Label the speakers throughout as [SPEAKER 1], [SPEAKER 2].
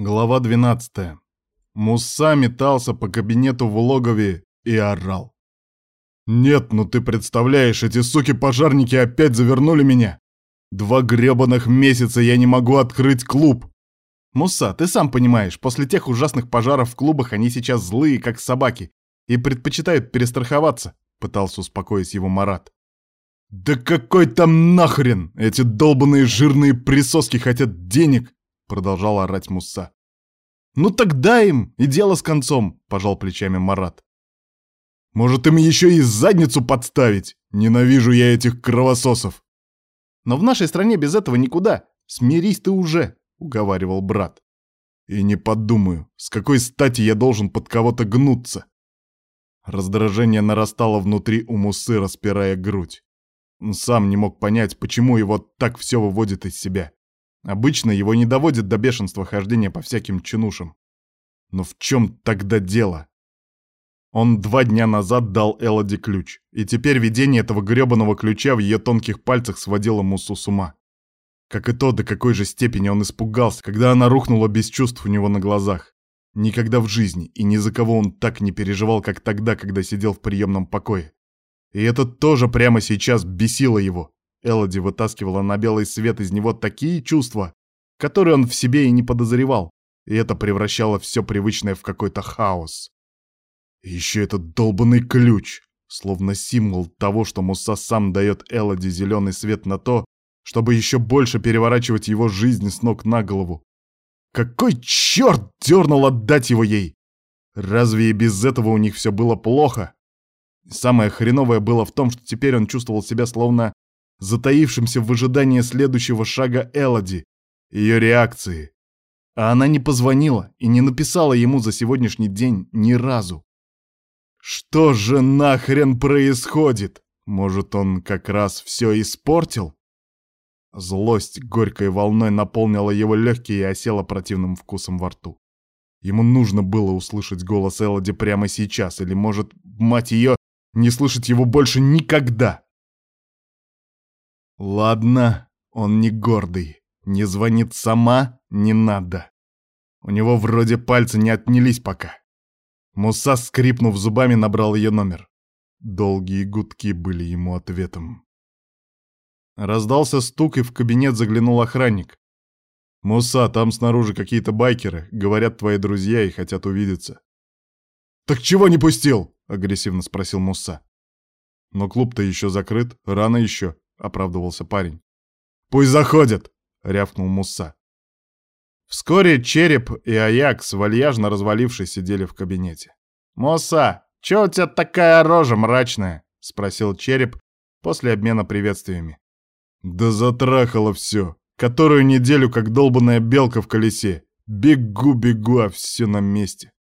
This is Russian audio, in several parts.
[SPEAKER 1] Глава 12. Мусса метался по кабинету в логове и орал. «Нет, ну ты представляешь, эти суки-пожарники опять завернули меня! Два гребаных месяца я не могу открыть клуб!» «Мусса, ты сам понимаешь, после тех ужасных пожаров в клубах они сейчас злые, как собаки, и предпочитают перестраховаться», — пытался успокоить его Марат. «Да какой там нахрен! Эти долбанные жирные присоски хотят денег!» Продолжал орать Мусса. «Ну так дай им, и дело с концом», — пожал плечами Марат. «Может, им еще и задницу подставить? Ненавижу я этих кровососов!» «Но в нашей стране без этого никуда. Смирись ты уже», — уговаривал брат. «И не подумаю, с какой стати я должен под кого-то гнуться?» Раздражение нарастало внутри у Мусы, распирая грудь. Он сам не мог понять, почему его так все выводит из себя. Обычно его не доводит до бешенства хождения по всяким чинушам. Но в чем тогда дело? Он два дня назад дал Элоди ключ, и теперь видение этого грёбаного ключа в ее тонких пальцах сводило Мусу с ума. Как и то, до какой же степени он испугался, когда она рухнула без чувств у него на глазах. Никогда в жизни и ни за кого он так не переживал, как тогда, когда сидел в приемном покое. И это тоже прямо сейчас бесило его. Элоди вытаскивала на белый свет из него такие чувства, которые он в себе и не подозревал, и это превращало все привычное в какой-то хаос. И еще этот долбанный ключ, словно символ того, что Муса сам дает Элоди зеленый свет на то, чтобы еще больше переворачивать его жизнь с ног на голову. Какой черт дернул отдать его ей? Разве и без этого у них все было плохо? самое хреновое было в том, что теперь он чувствовал себя словно затаившимся в ожидании следующего шага Элоди, ее реакции. А она не позвонила и не написала ему за сегодняшний день ни разу. Что же нахрен происходит? Может, он как раз все испортил? Злость горькой волной наполнила его легкие и осела противным вкусом во рту. Ему нужно было услышать голос Элоди прямо сейчас, или, может, мать ее, не слышать его больше никогда. Ладно, он не гордый. Не звонит сама, не надо. У него вроде пальцы не отнялись пока. Муса, скрипнув зубами, набрал ее номер. Долгие гудки были ему ответом. Раздался стук, и в кабинет заглянул охранник. «Муса, там снаружи какие-то байкеры, говорят твои друзья и хотят увидеться». «Так чего не пустил?» — агрессивно спросил Муса. «Но клуб-то еще закрыт, рано еще», — оправдывался парень. «Пусть заходят!» — рявкнул Муса. Вскоре Череп и Аякс, вальяжно развалившись, сидели в кабинете. «Муса, чё у тебя такая рожа мрачная?» — спросил Череп после обмена приветствиями. «Да затрахало все. Которую неделю, как долбаная белка в колесе. Бегу-бегу, а все на месте.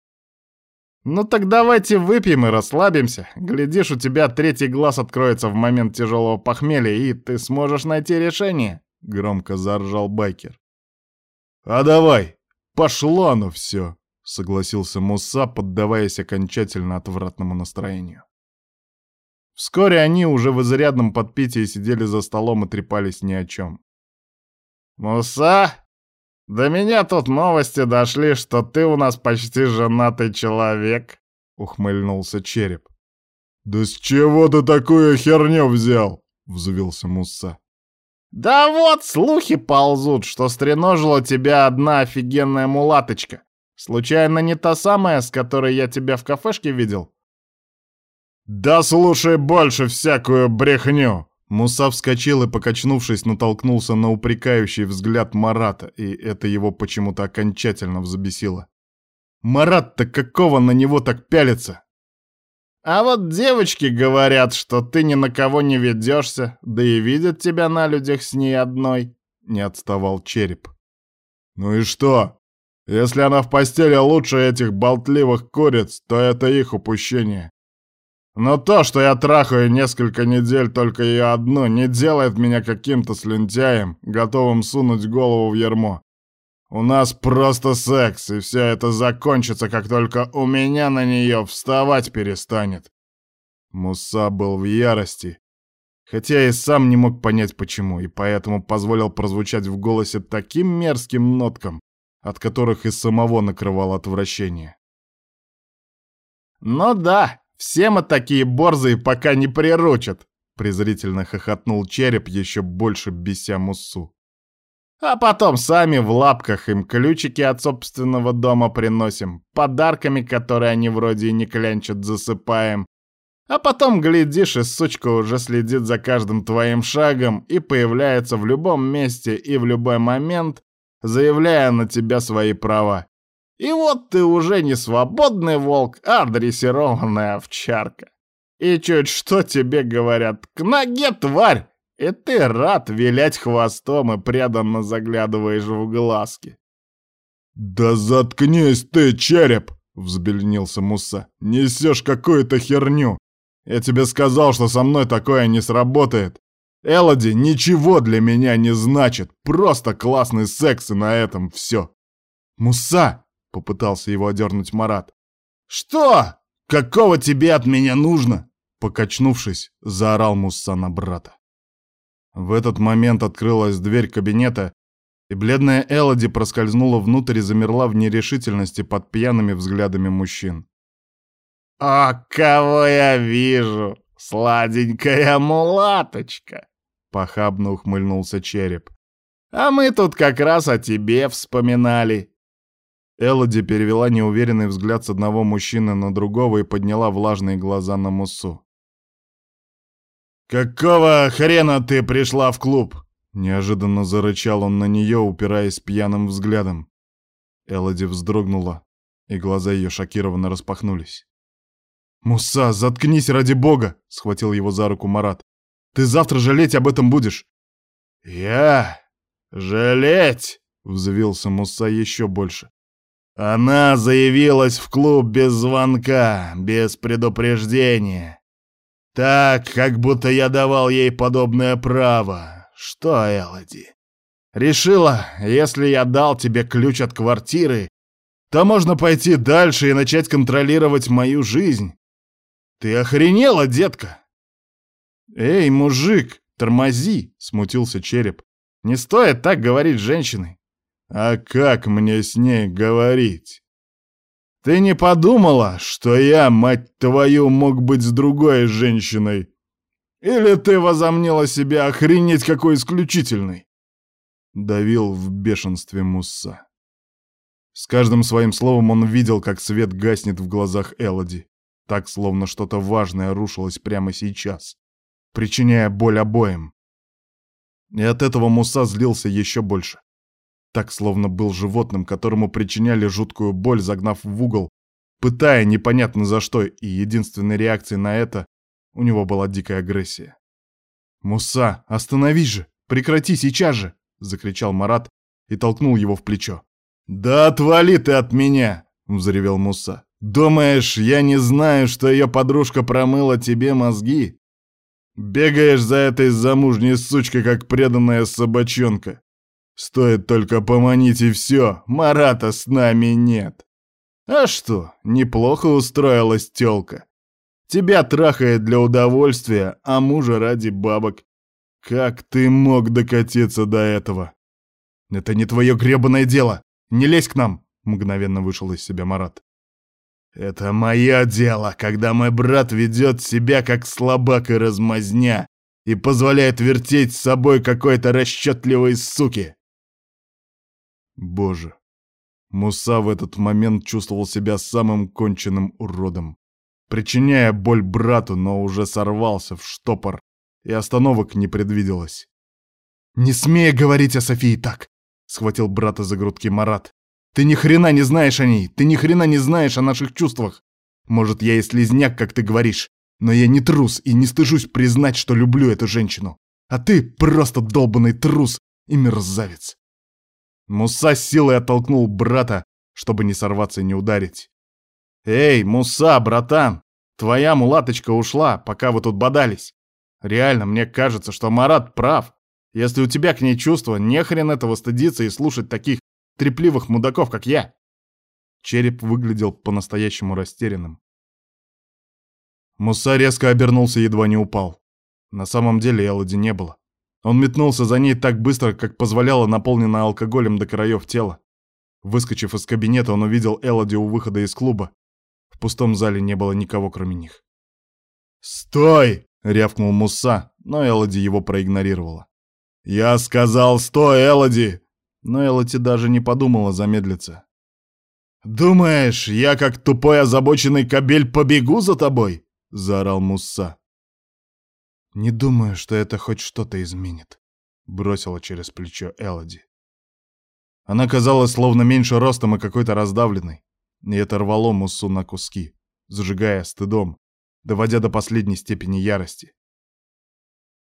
[SPEAKER 1] «Ну так давайте выпьем и расслабимся. Глядишь, у тебя третий глаз откроется в момент тяжелого похмелья, и ты сможешь найти решение», — громко заржал байкер. «А давай, пошло оно все», — согласился Муса, поддаваясь окончательно отвратному настроению. Вскоре они уже в изрядном подпитии сидели за столом и трепались ни о чем. «Муса, «До меня тут новости дошли, что ты у нас почти женатый человек», — ухмыльнулся череп. «Да с чего ты такую херню взял?» — взвился Мусса. «Да вот, слухи ползут, что стреножила тебя одна офигенная мулаточка. Случайно не та самая, с которой я тебя в кафешке видел?» «Да слушай больше всякую брехню!» Муса вскочил и, покачнувшись, натолкнулся на упрекающий взгляд Марата, и это его почему-то окончательно взбесило. «Марат-то какого на него так пялится?» «А вот девочки говорят, что ты ни на кого не ведешься, да и видят тебя на людях с ней одной», — не отставал череп. «Ну и что? Если она в постели лучше этих болтливых куриц, то это их упущение. Но то, что я трахаю несколько недель только ее одну, не делает меня каким-то слюнтяем, готовым сунуть голову в ярмо. У нас просто секс, и все это закончится, как только у меня на нее вставать перестанет. Муса был в ярости, хотя и сам не мог понять почему, и поэтому позволил прозвучать в голосе таким мерзким ноткам, от которых и самого накрывало отвращение.
[SPEAKER 2] «Ну да, все мы такие борзые, пока не приручат», — презрительно хохотнул череп, еще больше беся Муссу. «А потом сами в лапках им ключики от собственного дома приносим, подарками, которые они вроде и не клянчат, засыпаем. А потом, глядишь, и сучка уже следит за каждым твоим шагом и появляется в любом месте и в любой момент, заявляя на тебя свои права. И вот ты уже не свободный волк, а дрессированная овчарка. И чуть что тебе говорят «К ноге, тварь!» И ты рад вилять хвостом и преданно заглядываешь в глазки.
[SPEAKER 1] «Да заткнись ты, череп!» — взбельнился Муса. «Несешь какую-то херню! Я тебе сказал, что со мной такое не сработает. Элоди ничего для меня не значит, просто классный секс и на этом все. Муса!» — попытался его одернуть Марат.
[SPEAKER 2] «Что? Какого тебе от меня нужно?»
[SPEAKER 1] Покачнувшись, заорал Мусса на брата. В этот момент открылась дверь кабинета, и бледная Элоди проскользнула внутрь и замерла в нерешительности под пьяными взглядами мужчин.
[SPEAKER 2] «О, кого я вижу! Сладенькая мулаточка!» Похабно ухмыльнулся череп. «А мы тут как раз о тебе вспоминали.
[SPEAKER 1] Элоди перевела неуверенный взгляд с одного мужчины на другого и подняла влажные глаза на Мусу. «Какого хрена ты пришла в клуб?» Неожиданно зарычал он на нее, упираясь пьяным взглядом. Элоди вздрогнула, и глаза ее шокированно распахнулись. «Муса, заткнись ради бога!» — схватил его за руку Марат. «Ты завтра жалеть об этом будешь!»
[SPEAKER 2] «Я? Жалеть?» — взвился Муса еще больше. Она заявилась в клуб без звонка, без предупреждения. Так, как будто я давал ей подобное право. Что, Элоди? Решила, если я дал тебе ключ от квартиры, то можно пойти дальше и начать контролировать мою жизнь. Ты охренела, детка?
[SPEAKER 1] Эй, мужик, тормози, смутился череп. Не стоит так говорить женщиной. А как мне с ней говорить? Ты не подумала, что я, мать твою, мог быть с другой женщиной? Или ты возомнила себя охренеть какой исключительный? Давил в бешенстве Мусса. С каждым своим словом он видел, как свет гаснет в глазах Элоди, так, словно что-то важное рушилось прямо сейчас, причиняя боль обоим. И от этого Муса злился еще больше так словно был животным, которому причиняли жуткую боль, загнав в угол, пытая непонятно за что, и единственной реакцией на это у него была дикая агрессия. «Муса, остановись же! Прекрати сейчас же!» — закричал Марат и толкнул его в плечо. «Да отвали ты от меня!» — взревел Муса. «Думаешь, я не знаю, что ее подружка промыла тебе мозги? Бегаешь за этой замужней сучкой, как преданная собачонка. Стоит только поманить и все, Марата с нами нет. А что, неплохо устроилась тёлка. Тебя трахает для удовольствия, а мужа ради бабок. Как ты мог докатиться до этого? Это не твое гребаное дело. Не лезь к нам, мгновенно вышел из себя Марат. Это мое дело, когда мой брат ведет себя как слабак и размазня и позволяет вертеть с собой какой-то расчетливой суки. Боже. Муса в этот момент чувствовал себя самым конченным уродом. Причиняя боль брату, но уже сорвался в штопор, и остановок не предвиделось. «Не смей говорить о Софии так!» — схватил брата за грудки Марат. «Ты ни хрена не знаешь о ней! Ты ни хрена не знаешь о наших чувствах! Может, я и слезняк, как ты говоришь, но я не трус и не стыжусь признать, что люблю эту женщину. А ты просто долбанный трус и мерзавец!» Муса силой оттолкнул брата, чтобы не сорваться и не ударить. «Эй, Муса, братан, твоя мулаточка ушла, пока вы тут бодались. Реально, мне кажется, что Марат прав. Если у тебя к ней чувства, не хрен этого стыдиться и слушать таких трепливых мудаков, как я». Череп выглядел по-настоящему растерянным. Муса резко обернулся и едва не упал. На самом деле Элоди не было. Он метнулся за ней так быстро, как позволяло наполненное алкоголем до краев тело. Выскочив из кабинета, он увидел Элоди у выхода из клуба. В пустом зале не было никого, кроме них. «Стой!» — рявкнул Муса, но Элоди его проигнорировала. «Я сказал, стой, Элоди!» Но Элоди даже не подумала замедлиться. «Думаешь, я как тупой озабоченный кобель побегу за тобой?» — заорал Мусса. «Не думаю, что это хоть что-то изменит», — бросила через плечо Элоди. Она казалась словно меньше ростом и какой-то раздавленной, и это рвало Муссу на куски, зажигая стыдом, доводя до последней степени ярости.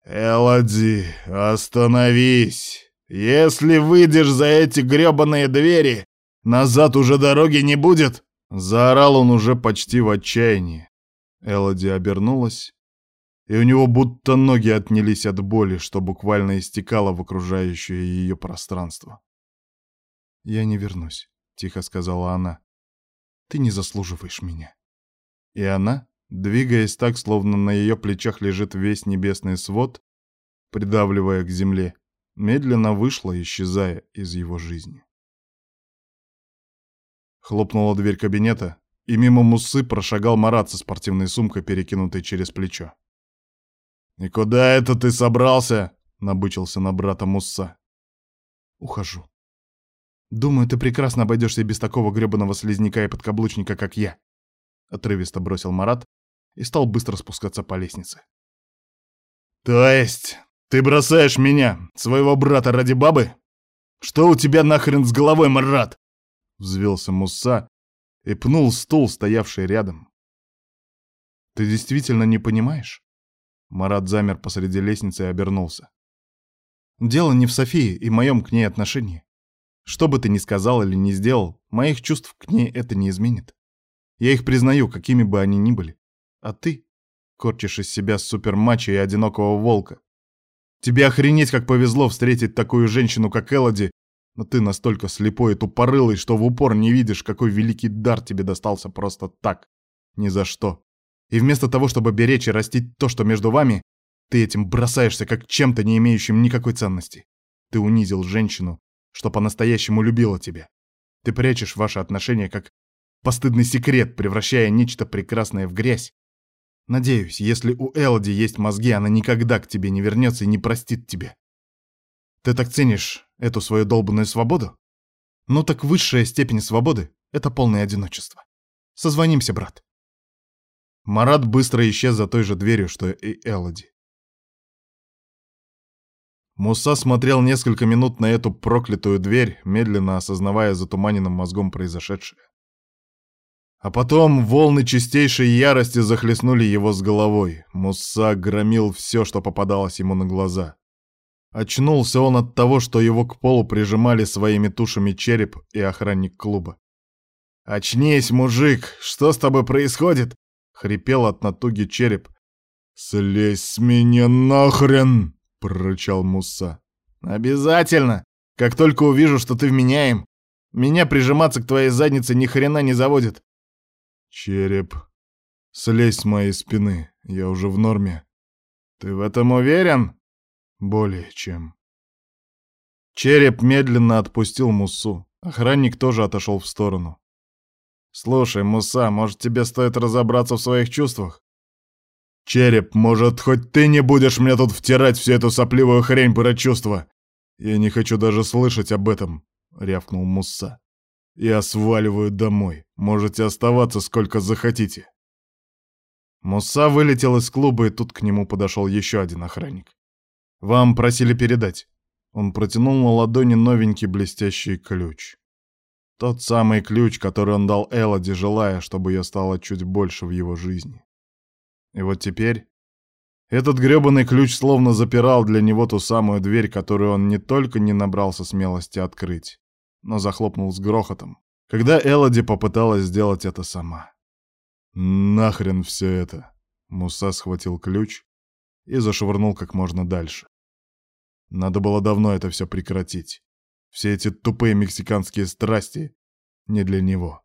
[SPEAKER 1] «Элоди, остановись! Если выйдешь за эти грёбаные двери, назад уже дороги не будет!» Заорал он уже почти в отчаянии. Элоди обернулась, и у него будто ноги отнялись от боли, что буквально истекало в окружающее ее пространство. «Я не вернусь», — тихо сказала она. «Ты не заслуживаешь меня». И она, двигаясь так, словно на ее плечах лежит весь небесный свод, придавливая к земле, медленно вышла, исчезая из его жизни. Хлопнула дверь кабинета, и мимо Мусы прошагал Марат со спортивной сумкой, перекинутой через плечо. «И куда это ты собрался?» — набычился на брата Мусса. «Ухожу», Думаю, ты прекрасно обойдешься без такого гребаного слизняка и подкаблучника, как я. Отрывисто бросил Марат и стал быстро спускаться по лестнице. То есть, ты бросаешь меня, своего брата, ради бабы? Что у тебя нахрен с головой, Марат? Взвелся Муса и пнул стул, стоявший рядом. Ты действительно не понимаешь? Марат замер посреди лестницы и обернулся. Дело не в Софии и моем к ней отношении. Что бы ты ни сказал или ни сделал, моих чувств к ней это не изменит. Я их признаю, какими бы они ни были. А ты корчишь из себя супермачо и одинокого волка. Тебе охренеть, как повезло встретить такую женщину, как Элоди, но ты настолько слепой и тупорылый, что в упор не видишь, какой великий дар тебе достался просто так, ни за что. И вместо того, чтобы беречь и растить то, что между вами, ты этим бросаешься как чем-то, не имеющим никакой ценности. Ты унизил женщину, что по-настоящему любила тебя. Ты прячешь ваши отношения как постыдный секрет, превращая нечто прекрасное в грязь. Надеюсь, если у Элоди есть мозги, она никогда к тебе не вернется и не простит тебя. Ты так ценишь эту свою долбанную свободу? Ну так высшая степень свободы — это полное одиночество. Созвонимся, брат. Марат быстро исчез за той же дверью, что и Элоди. Муса смотрел несколько минут на эту проклятую дверь, медленно осознавая затуманенным мозгом произошедшее. А потом волны чистейшей ярости захлестнули его с головой. Муса громил все, что попадалось ему на глаза. Очнулся он от того, что его к полу прижимали своими тушами череп и охранник клуба. «Очнись, мужик! Что с тобой происходит?» — хрипел от натуги череп. «Слезь с меня нахрен!» прорычал Муса. «Обязательно! Как только увижу, что ты вменяем, меня прижиматься к твоей заднице ни хрена не заводит!» «Череп, слезь с моей спины, я уже в норме». «Ты в этом уверен?» «Более чем». Череп медленно отпустил Мусу. Охранник тоже отошел в сторону. «Слушай, Муса, может, тебе стоит разобраться в своих чувствах? «Череп, может, хоть ты не будешь мне тут втирать всю эту сопливую хрень про чувства? Я не хочу даже слышать об этом», — рявкнул Мусса. «Я сваливаю домой. Можете оставаться сколько захотите». Мусса вылетел из клуба, и тут к нему подошел еще один охранник. «Вам просили передать». Он протянул на ладони новенький блестящий ключ. Тот самый ключ, который он дал Элоди, желая, чтобы ее стало чуть больше в его жизни. И вот теперь этот грёбаный ключ словно запирал для него ту самую дверь, которую он не только не набрался смелости открыть, но захлопнул с грохотом, когда Элоди попыталась сделать это сама. «Нахрен все это!» Муса схватил ключ и зашвырнул как можно дальше. Надо было давно это все прекратить. Все эти тупые мексиканские страсти не для него.